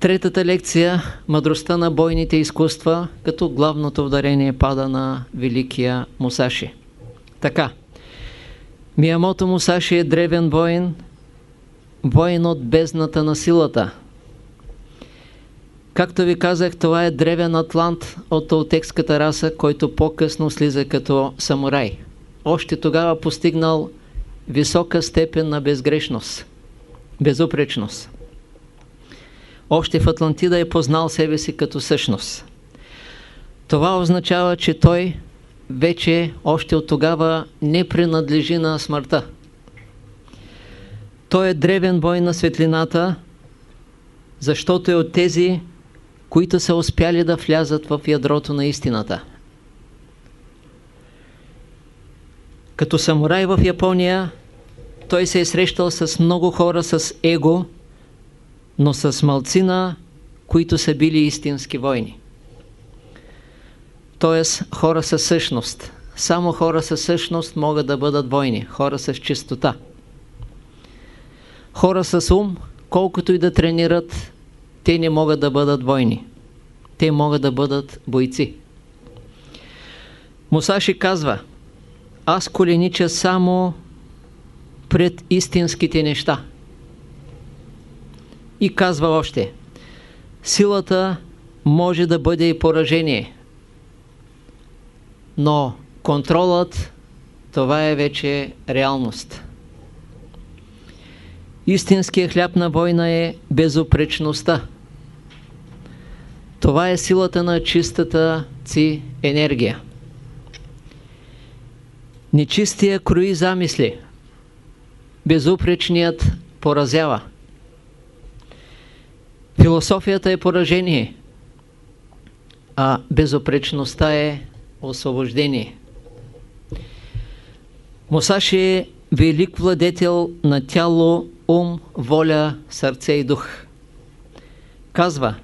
Третата лекция – мъдростта на бойните изкуства, като главното ударение пада на великия Мусаши. Така, Миямото Мусаши е древен воин, воин от бездната на силата. Както ви казах, това е древен атлант от толтекската раса, който по-късно слиза като самурай. Още тогава постигнал висока степен на безгрешност, безупречност. Още в Атлантида е познал себе си като същност. Това означава, че той вече още от тогава не принадлежи на смъртта. Той е древен бой на светлината, защото е от тези, които са успяли да влязат в ядрото на истината. Като самурай в Япония, той се е срещал с много хора с его, но с малцина, които са били истински войни. Тоест хора със същност. Само хора със същност могат да бъдат войни. Хора с чистота. Хора с ум, колкото и да тренират, те не могат да бъдат войни. Те могат да бъдат бойци. Мусаши казва, аз коленича само пред истинските неща. И казва още, силата може да бъде и поражение, но контролът, това е вече реалност. Истинският хляб на война е безопречността. Това е силата на чистата си енергия. Нечистия крои замисли. Безупречният поразява. Философията е поражение, а безопречността е освобождение. Мусаши е велик владетел на тяло, ум, воля, сърце и дух. Казва,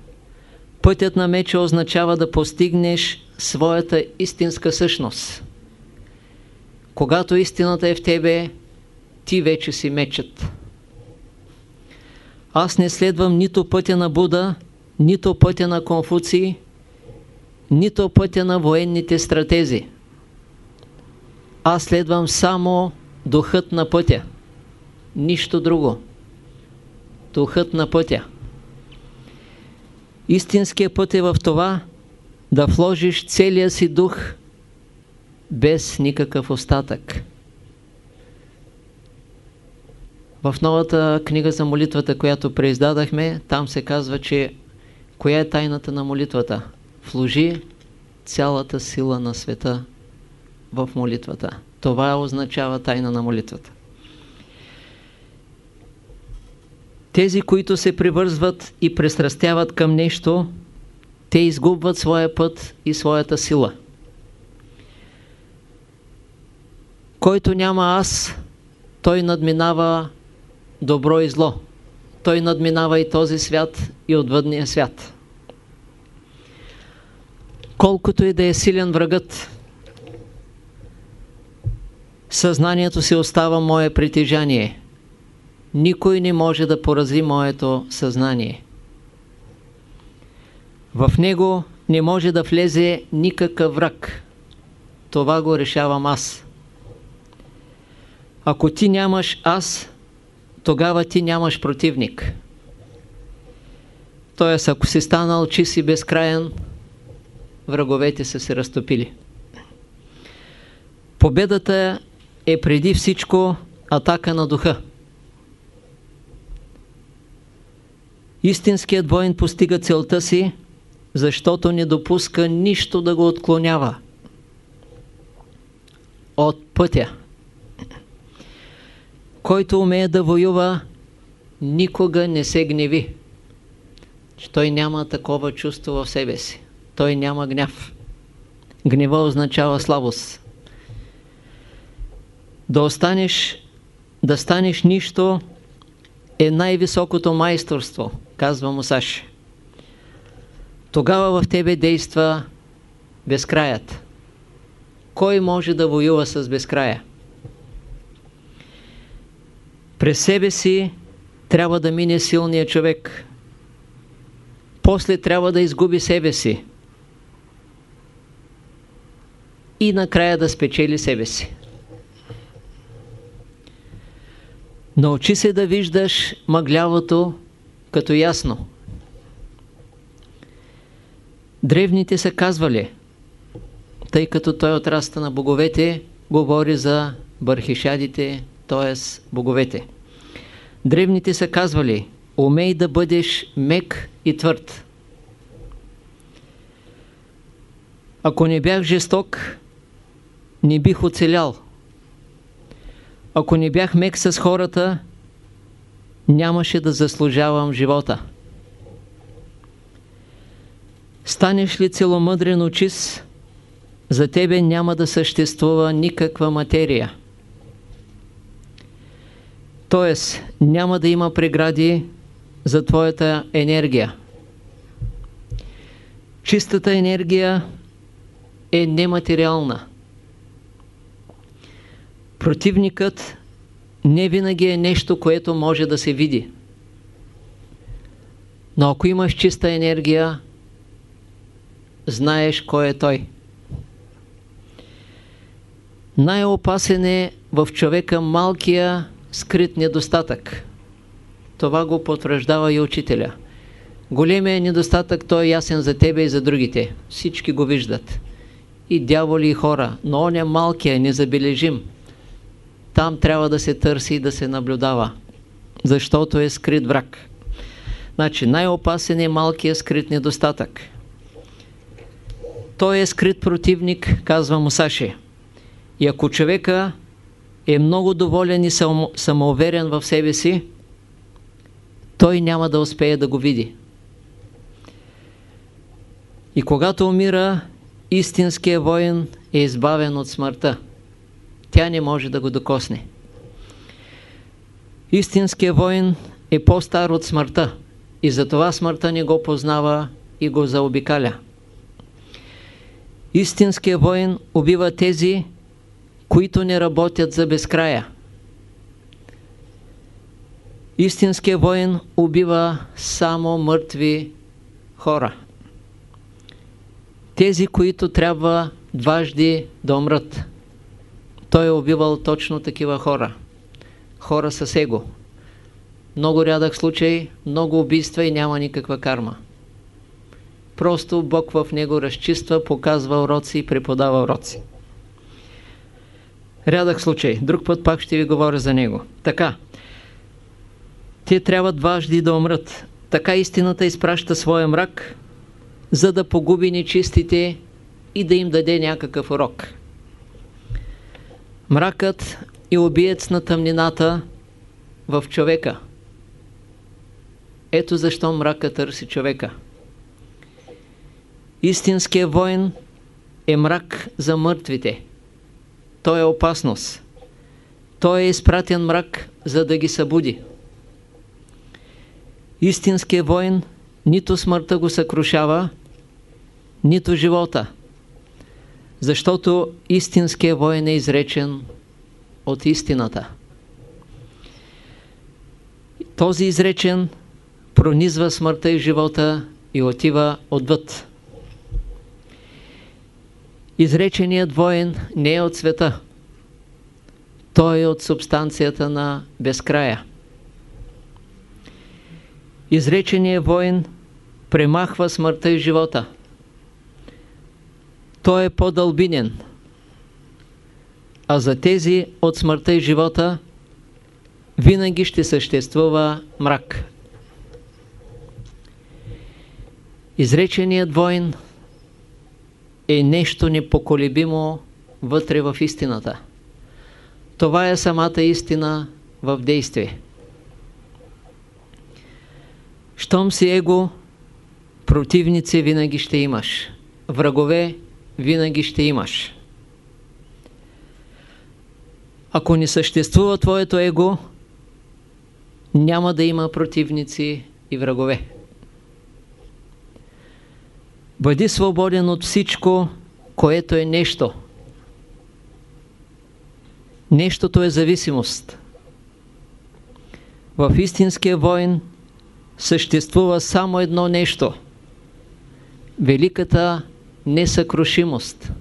пътят на меча означава да постигнеш своята истинска същност. Когато истината е в тебе, ти вече си мечът. Аз не следвам нито пътя на Буда, нито пътя на Конфуций, нито пътя на военните стратези. Аз следвам само духът на пътя. Нищо друго. Духът на пътя. Истинският път е в това да вложиш целия си дух без никакъв остатък. В новата книга за молитвата, която преиздадахме, там се казва, че коя е тайната на молитвата? Вложи цялата сила на света в молитвата. Това означава тайна на молитвата. Тези, които се привързват и престрастяват към нещо, те изгубват своя път и своята сила. Който няма аз, той надминава добро и зло. Той надминава и този свят и отвъдния свят. Колкото и да е силен врагът, съзнанието си остава мое притежание. Никой не може да порази моето съзнание. В него не може да влезе никакъв враг. Това го решавам аз. Ако ти нямаш аз, тогава ти нямаш противник. Тоест, ако си станал чист и безкраен, враговете са се разтопили. Победата е преди всичко атака на духа. Истинският воин постига целта си, защото не допуска нищо да го отклонява от пътя. Който умее да воюва, никога не се гневи. Той няма такова чувство в себе си. Той няма гняв. Гнева означава слабост. Да останеш, да станеш нищо е най-високото майсторство, казва Мусаши. Тогава в тебе действа безкраят. Кой може да воюва с безкрая? През себе си трябва да мине силния човек. после трябва да изгуби себе си и накрая да спечели себе си. Научи се да виждаш мъглявото като ясно. Древните са казвали, тъй като той отраста на боговете, говори за бърхишадите, т.е. боговете. Древните са казвали, умей да бъдеш мек и твърд. Ако не бях жесток, не бих оцелял. Ако не бях мек с хората, нямаше да заслужавам живота. Станеш ли целомъдрен очис, за тебе няма да съществува никаква материя. Тоест, няма да има прегради за твоята енергия. Чистата енергия е нематериална. Противникът не винаги е нещо, което може да се види. Но ако имаш чиста енергия, знаеш кой е той. Най-опасен е в човека малкия скрит недостатък. Това го потвърждава и учителя. Големият недостатък той е ясен за тебе и за другите. Всички го виждат. И дяволи и хора. Но он е малкия, незабележим. Там трябва да се търси и да се наблюдава. Защото е скрит враг. Значи най-опасен е малкия скрит недостатък. Той е скрит противник, казва Мусаши. И ако човека е много доволен и самоуверен в себе си, той няма да успее да го види. И когато умира, истинският воин е избавен от смъртта. Тя не може да го докосне. Истинският воин е по-стар от смъртта и затова смъртта не го познава и го заобикаля. Истинският воин убива тези, които не работят за безкрая. Истинският воин убива само мъртви хора. Тези, които трябва дважди да умрат. Той е убивал точно такива хора. Хора с его. Много рядък случай, много убийства и няма никаква карма. Просто Бог в него разчиства, показва уроци и преподава уроци. Рядък случай. Друг път пак ще ви говоря за него. Така. Те трябва дважди да умрат. Така истината изпраща своя мрак, за да погуби нечистите и да им даде някакъв урок. Мракът е убиец на тъмнината в човека. Ето защо мрака търси човека. Истинският воин е мрак за мъртвите. Той е опасност. Той е изпратен мрак, за да ги събуди. Истинският воин нито смъртта го съкрушава, нито живота. Защото истинският воин е изречен от истината. Този изречен пронизва смъртта и живота и отива отвъд. Изреченият воин не е от света. Той е от субстанцията на безкрая. Изреченият воин премахва смъртта и живота. Той е по-дълбинен. А за тези от смъртта и живота винаги ще съществува мрак. Изреченият воин е нещо непоколебимо вътре в истината. Това е самата истина в действие. Щом си его, противници винаги ще имаш. Врагове винаги ще имаш. Ако не съществува твоето его, няма да има противници и врагове. Бъди свободен от всичко, което е нещо. Нещото е зависимост. В истинския войн съществува само едно нещо великата несъкрушимост.